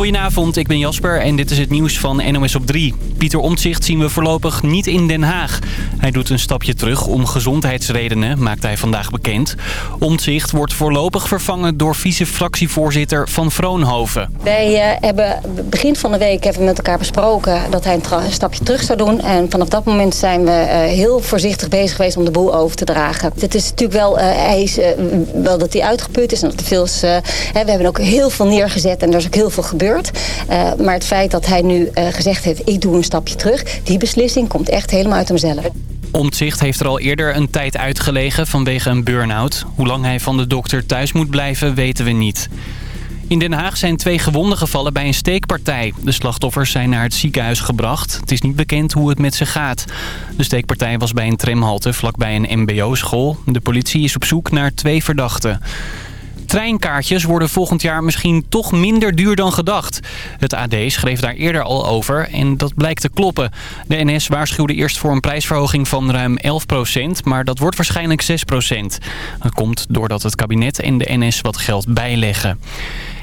Goedenavond, ik ben Jasper en dit is het nieuws van NOS op 3. Pieter Omtzigt zien we voorlopig niet in Den Haag. Hij doet een stapje terug om gezondheidsredenen, maakt hij vandaag bekend. Omtzigt wordt voorlopig vervangen door vice-fractievoorzitter Van Vroonhoven. Wij uh, hebben begin van de week hebben met elkaar besproken dat hij een, stapje terug zou doen. En vanaf dat moment zijn we uh, heel voorzichtig bezig geweest om de boel over te dragen. Het is natuurlijk wel, uh, hij is, wel dat hij uitgeput is en dat er veel is, we hebben ook heel veel neergezet en er is ook heel veel gebeurd. Uh, maar het feit dat hij nu uh, gezegd heeft, ik doe een stapje terug... die beslissing komt echt helemaal uit hemzelf. Omtzigt heeft er al eerder een tijd uitgelegen vanwege een burn-out. Hoe lang hij van de dokter thuis moet blijven, weten we niet. In Den Haag zijn twee gewonden gevallen bij een steekpartij. De slachtoffers zijn naar het ziekenhuis gebracht. Het is niet bekend hoe het met ze gaat. De steekpartij was bij een tramhalte vlakbij een mbo-school. De politie is op zoek naar twee verdachten. Treinkaartjes worden volgend jaar misschien toch minder duur dan gedacht. Het AD schreef daar eerder al over en dat blijkt te kloppen. De NS waarschuwde eerst voor een prijsverhoging van ruim 11% maar dat wordt waarschijnlijk 6% Dat komt doordat het kabinet en de NS wat geld bijleggen.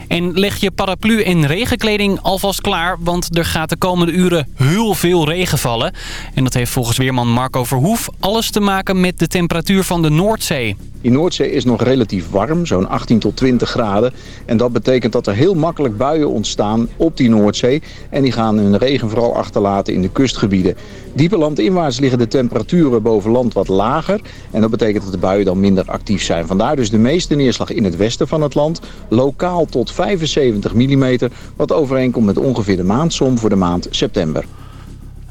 En leg je paraplu en regenkleding alvast klaar, want er gaat de komende uren heel veel regen vallen. En dat heeft volgens weerman Marco Verhoef alles te maken met de temperatuur van de Noordzee. Die Noordzee is nog relatief warm, zo'n 18 tot 20 graden. En dat betekent dat er heel makkelijk buien ontstaan op die Noordzee. En die gaan hun regen vooral achterlaten in de kustgebieden. Diepe landinwaarts liggen de temperaturen boven land wat lager. En dat betekent dat de buien dan minder actief zijn. Vandaar dus de meeste neerslag in het westen van het land. Lokaal tot 75 mm, wat overeenkomt met ongeveer de maandsom voor de maand september.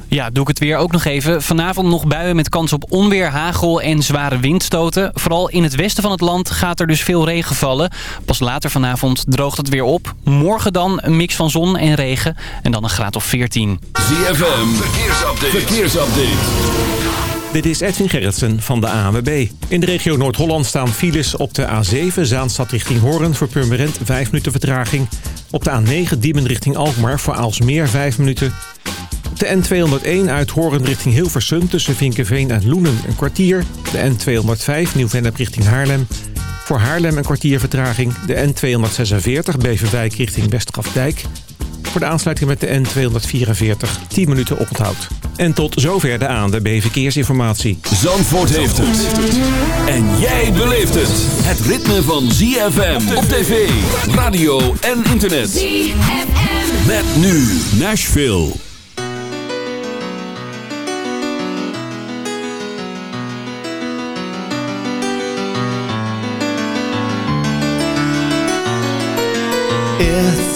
Ja, doe ik het weer ook nog even. Vanavond nog buien met kans op onweer, hagel en zware windstoten. Vooral in het westen van het land gaat er dus veel regen vallen. Pas later vanavond droogt het weer op. Morgen dan een mix van zon en regen. En dan een graad of 14. ZFM, verkeersupdate. verkeersupdate. Dit is Edwin Gerritsen van de ANWB. In de regio Noord-Holland staan files op de A7 Zaanstad richting Hoorn... voor Purmerend 5 minuten vertraging. Op de A9 Diemen richting Alkmaar voor Aalsmeer 5 minuten. Op de N201 uit Horen richting Hilversum tussen Vinkenveen en Loenen een kwartier. De N205 Nieuw-Vennep richting Haarlem. Voor Haarlem een kwartier vertraging. De N246 Beverwijk richting Westgrafdijk. Voor de aansluiting met de N244 10 minuten oponthoud. En tot zover de aan de B-verkeersinformatie. Zandvoort heeft het. En jij beleeft het. Het ritme van ZFM op tv, radio en internet. ZFM. Met nu Nashville. It's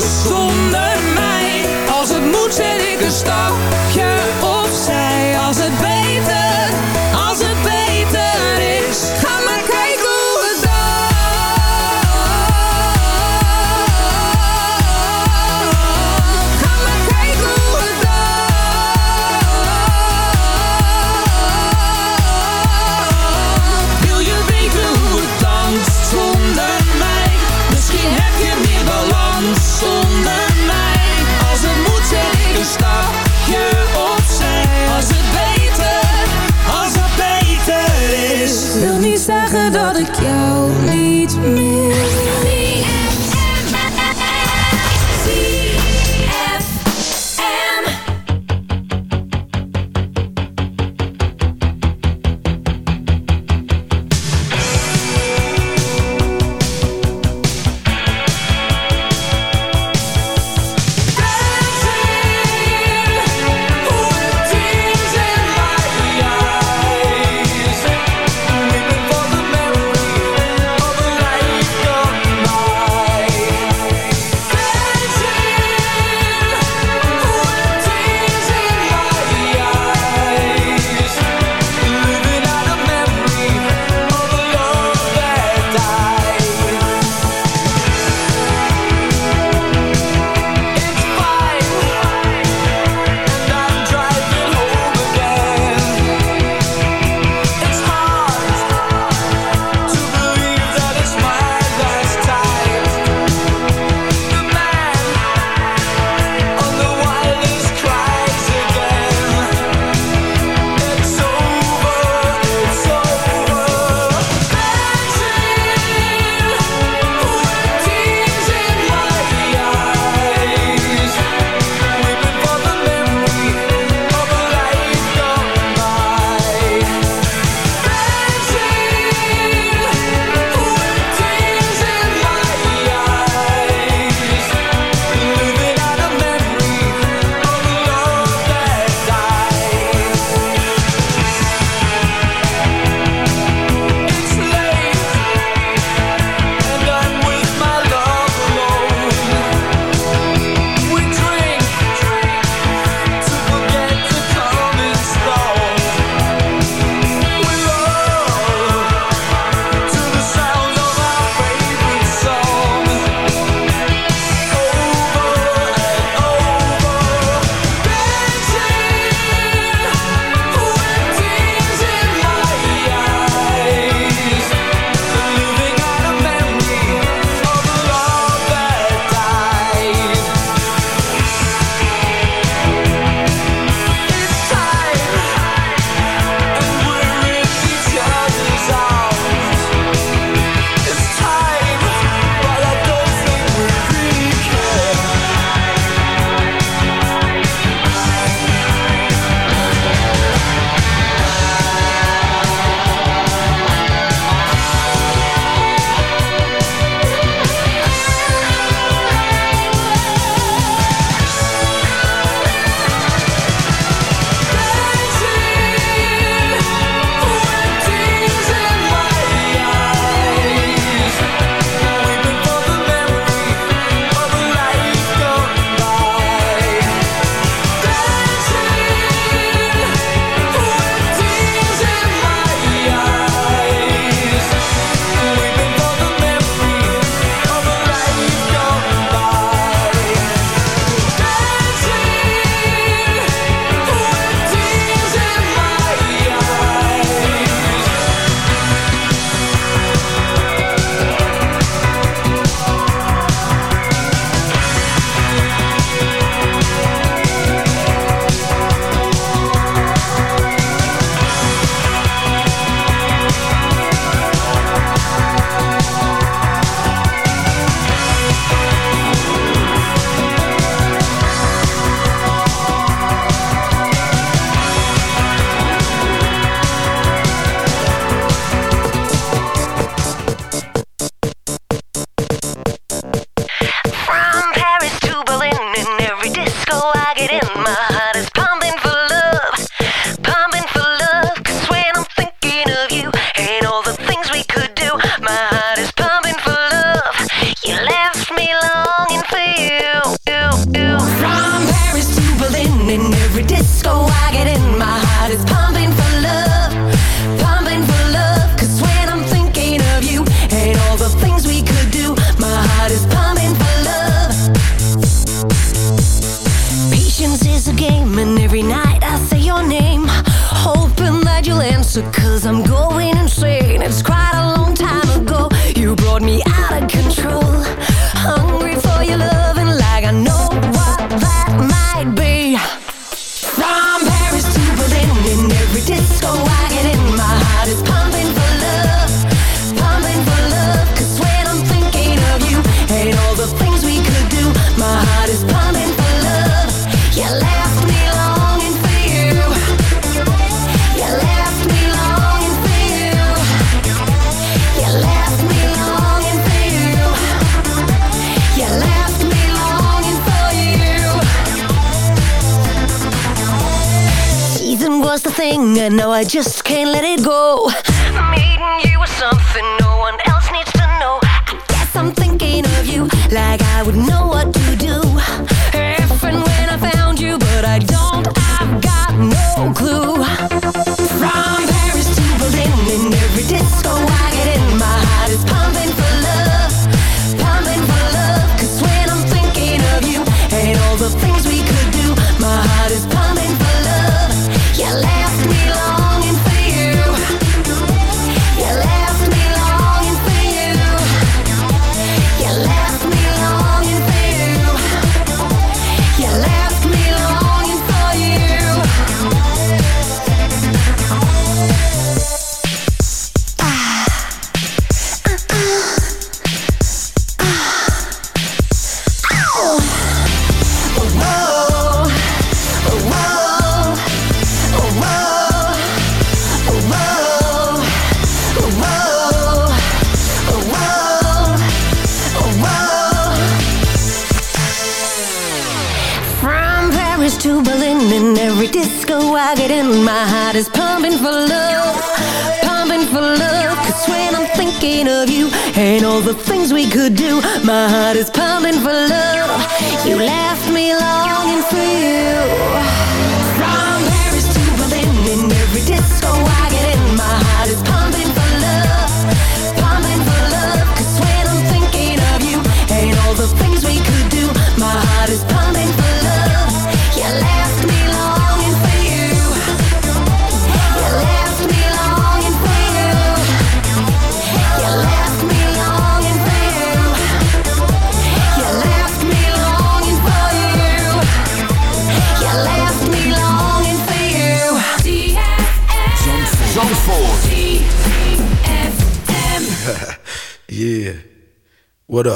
zonder mij. Als het moet zet ik een stapje opzij. Als het Uh, just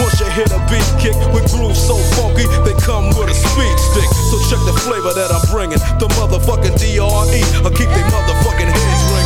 Once you hit a beat kick with grooves so funky, they come with a speed stick. So check the flavor that I'm bringing. The motherfucking DRE, I keep they motherfucking heads ringing.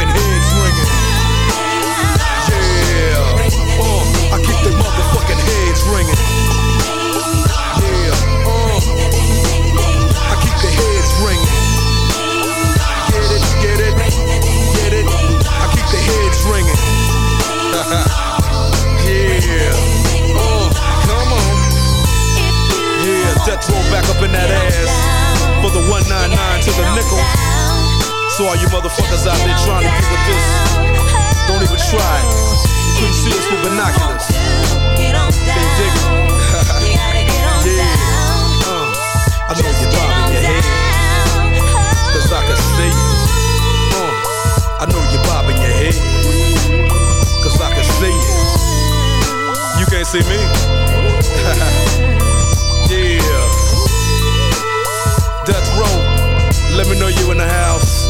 ringing. Yeah, uh, I keep they motherfucking heads ringing. Yeah, uh, I keep the heads ringing. Get it, get it, get it. I keep the heads ringing. yeah, uh, come on. Yeah, back up in that ass. For the 199 to the nickel. So all you motherfuckers out there trying to get with this, don't even try. Couldn't see us with binoculars. They dig it. yeah. Uh, I know you're bobbing your head. Cause I can see you. Uh, I know you're bobbing your head. Cause I can see you. You can't see me. yeah. Death row. Let me know you in the house.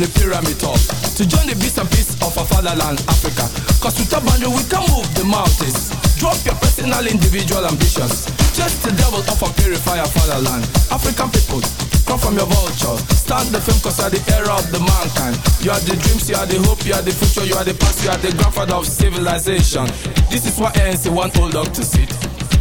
The pyramid. top To join the beast and peace of our fatherland, Africa. Cause with a boundary we can move the mountains. Drop your personal individual ambitions. Just the devil of a purifier fatherland. African people, come from your vulture. Start the film cause you are the era of the mankind. You are the dreams, you are the hope, you are the future You are the past, you are the grandfather of civilization. This is why ANC want old dog to sit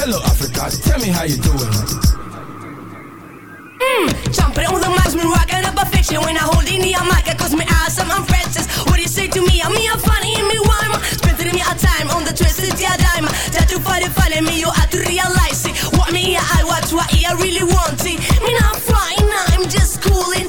Hello, Africa. Tell me how you doing. Mmm, jumping on the mics, me rocking up a fiction when I hold in the mic, I cause me awesome, I'm Francis. What do you say to me? I'm me, I'm funny, me rhyme. Spending me a time on the twisted yeah dime. Try to find it, find me, you have to realize it. What me, I watch, what I really want it. Me not flying, I'm just cooling.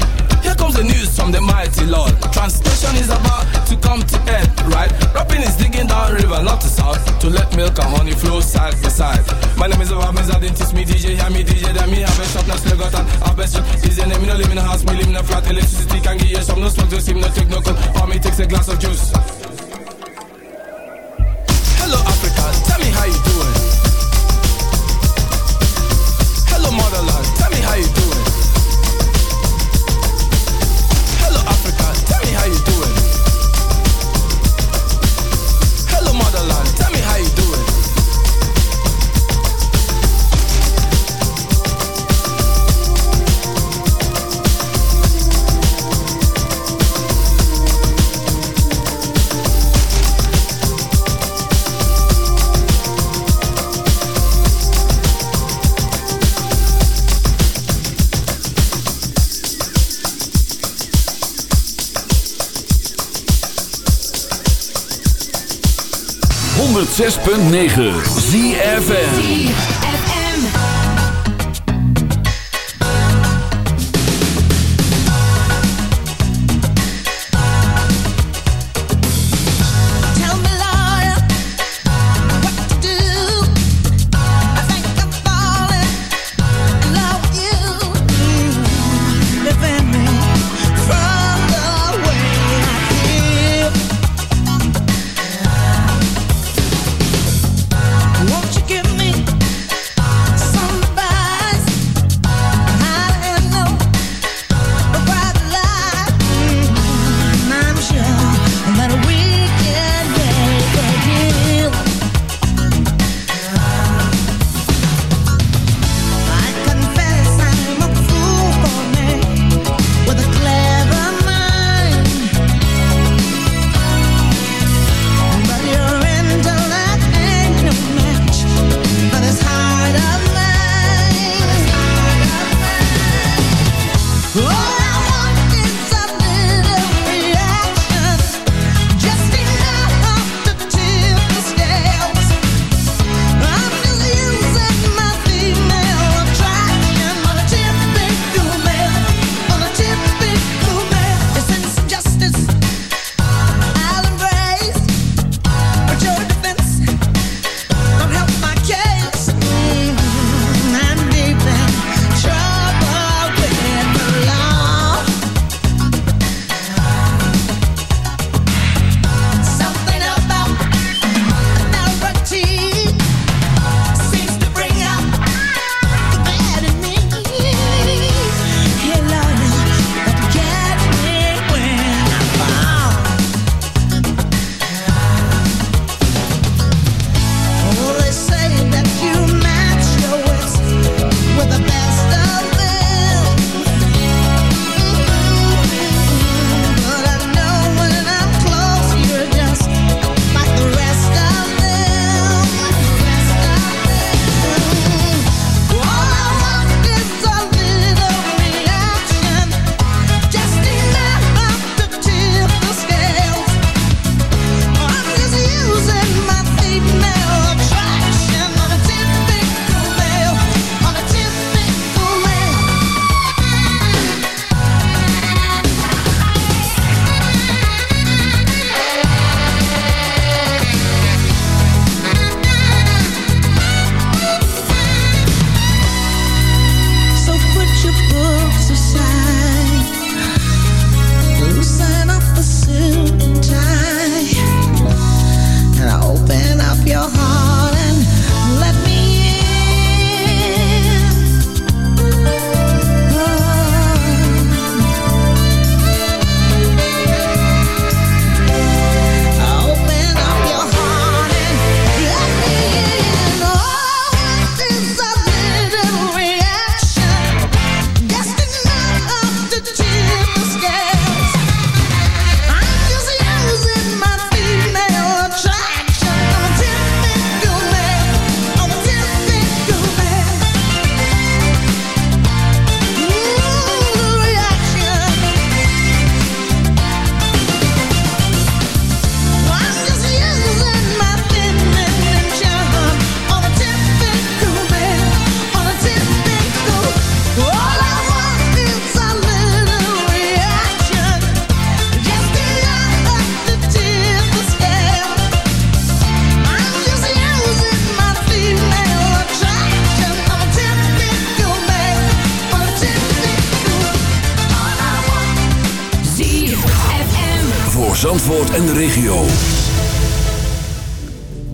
Here comes the news from the mighty Lord. Translation is about to come to end, right? Rapping is digging down river, not to south, to let milk and honey flow side by side. My name is Obama, I didn't teach me DJ, hear me DJ, then me have a shop, now still got an harvest shop. Your name, me no live in a house, me live in a flat, electricity can give you some, no smoke, no steam, no take no cold, or me takes a glass of juice. Hello Africa, tell me how you doing. Hello motherland, tell me how you doing. 106.9 ZFN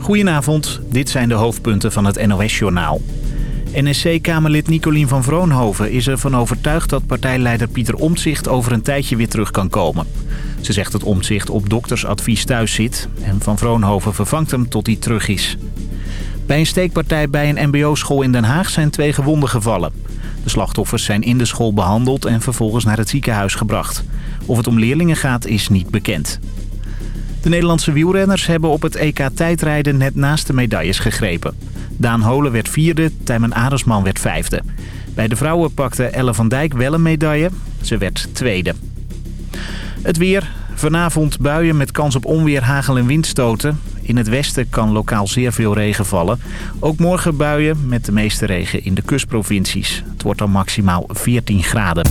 Goedenavond, dit zijn de hoofdpunten van het NOS-journaal. NSC-Kamerlid Nicolien van Vroonhoven is ervan overtuigd dat partijleider Pieter Omtzigt over een tijdje weer terug kan komen. Ze zegt dat Omtzigt op doktersadvies thuis zit en Van Vroonhoven vervangt hem tot hij terug is. Bij een steekpartij bij een mbo-school in Den Haag zijn twee gewonden gevallen. De slachtoffers zijn in de school behandeld en vervolgens naar het ziekenhuis gebracht. Of het om leerlingen gaat is niet bekend. De Nederlandse wielrenners hebben op het EK tijdrijden net naast de medailles gegrepen. Daan Holen werd vierde, Tijmen Aresman werd vijfde. Bij de vrouwen pakte Elle van Dijk wel een medaille. Ze werd tweede. Het weer. Vanavond buien met kans op onweer, hagel en windstoten. In het westen kan lokaal zeer veel regen vallen. Ook morgen buien met de meeste regen in de kustprovincies. Het wordt dan maximaal 14 graden.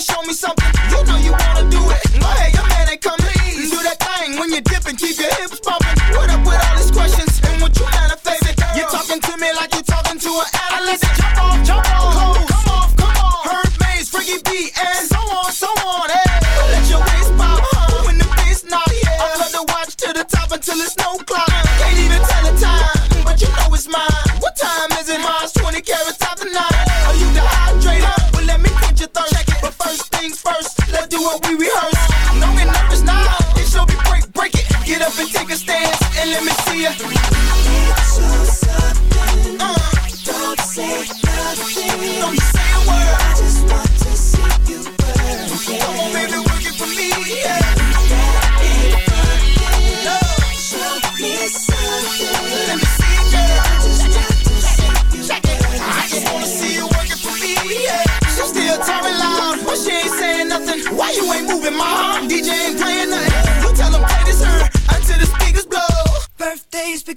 Show me something. You know to an. Jump off, jump off, come, off, come on. Herb Mays, Freaky B, so on, so on. Hey, let your waist pop, huh? When the bass knock, yeah. I plug the watch to the top until it's no clock. Can't even tell the time, but you know it's mine. What time is it? Mine's 20 carats after nine. Are you dehydrated? Well, let me quench your thirst. But first things first, let's do what we rehearse. Don't get nervous now. It show me break, break it. Get up and take a stance and let me see ya.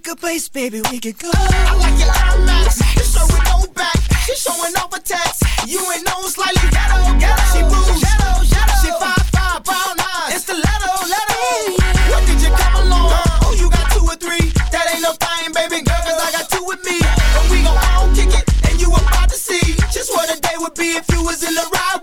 Pick a place, baby, we could go. I like your Max. You show no back. She showing off a text. You ain't no slightly ghetto, ghetto. She ghetto. She five five, brown eyes. It's the letter, letter. When did you come along? Oh, you got two or three. That ain't no thing, baby girl, 'cause I got two with me. And we gon' all kick it, and you about to see just what a day would be if you was in the ride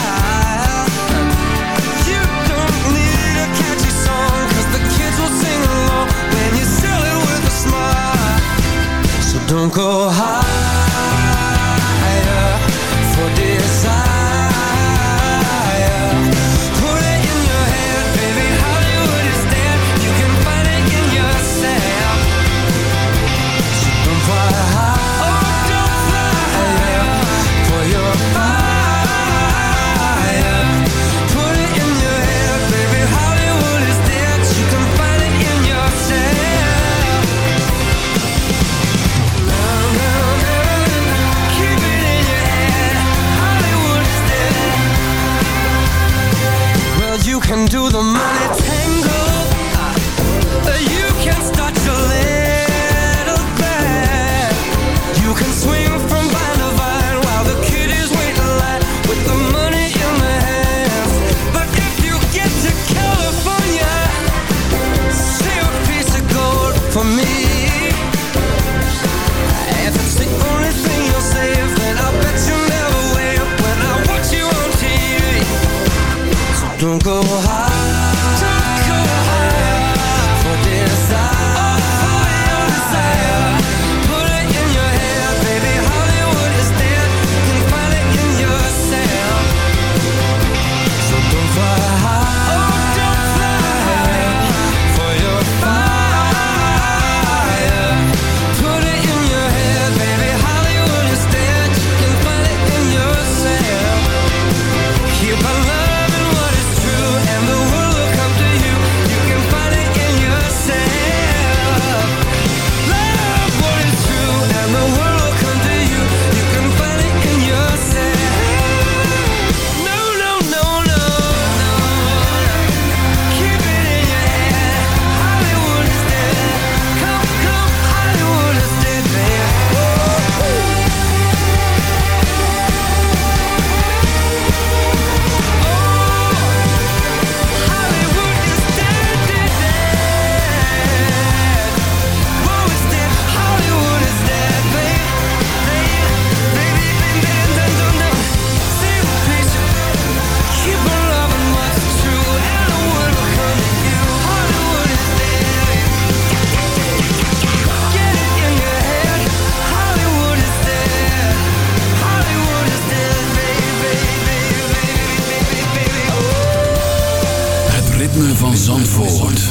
Don't go higher for this. can do the money tango. You can start ritme van Zandvoort.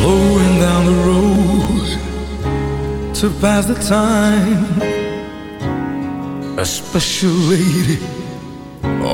Blowing down the road to pass the time. A special lady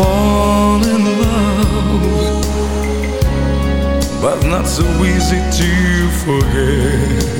fall in love. But not so easy to forget.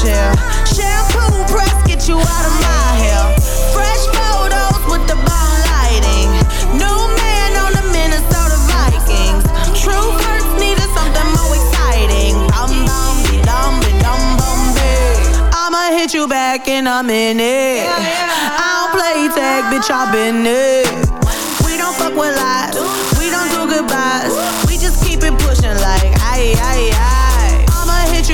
chair. Shampoo press, get you out of my hair. Fresh photos with the bomb lighting. New man on the Minnesota Vikings. True first needed something more exciting. Bum be dum be dum bum be. I'ma hit you back in a minute. I don't play tag, bitch, I've been it. We don't fuck with lies. We don't do goodbyes. We just keep it pushing like aye aye aye.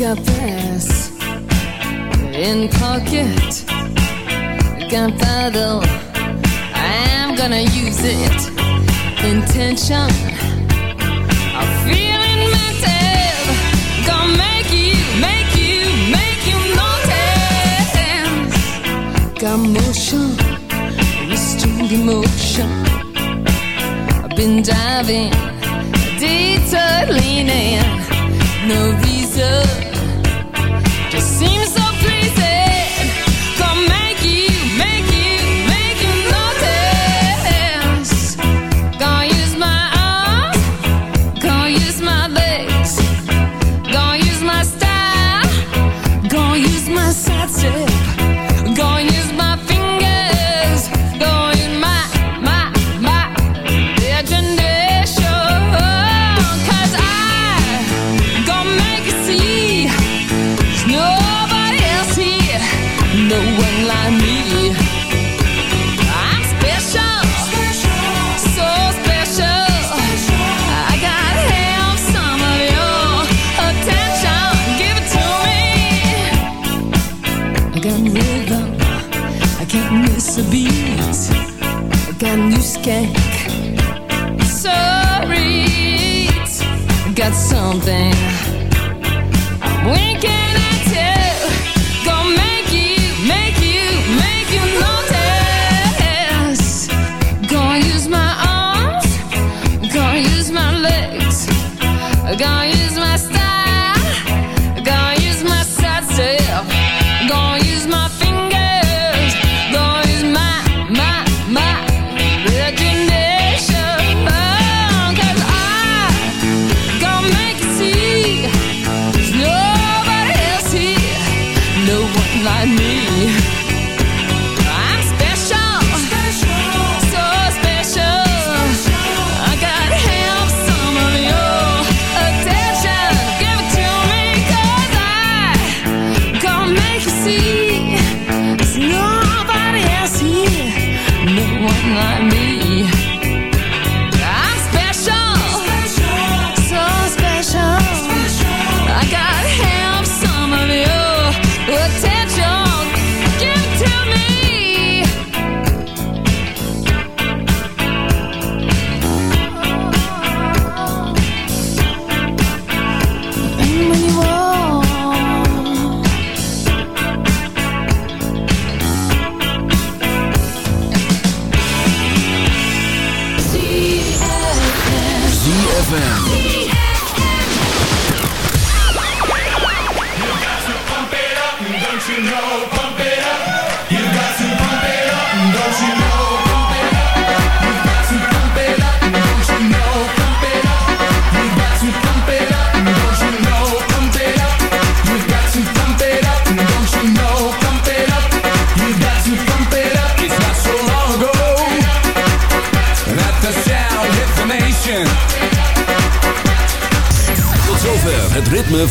Got this in pocket. Gunpowder, I'm gonna use it. Intention, I'm feeling mental. Gonna make you, make you, make you notice. Got motion, restrained emotion. I've been diving, detour leaning, no reason.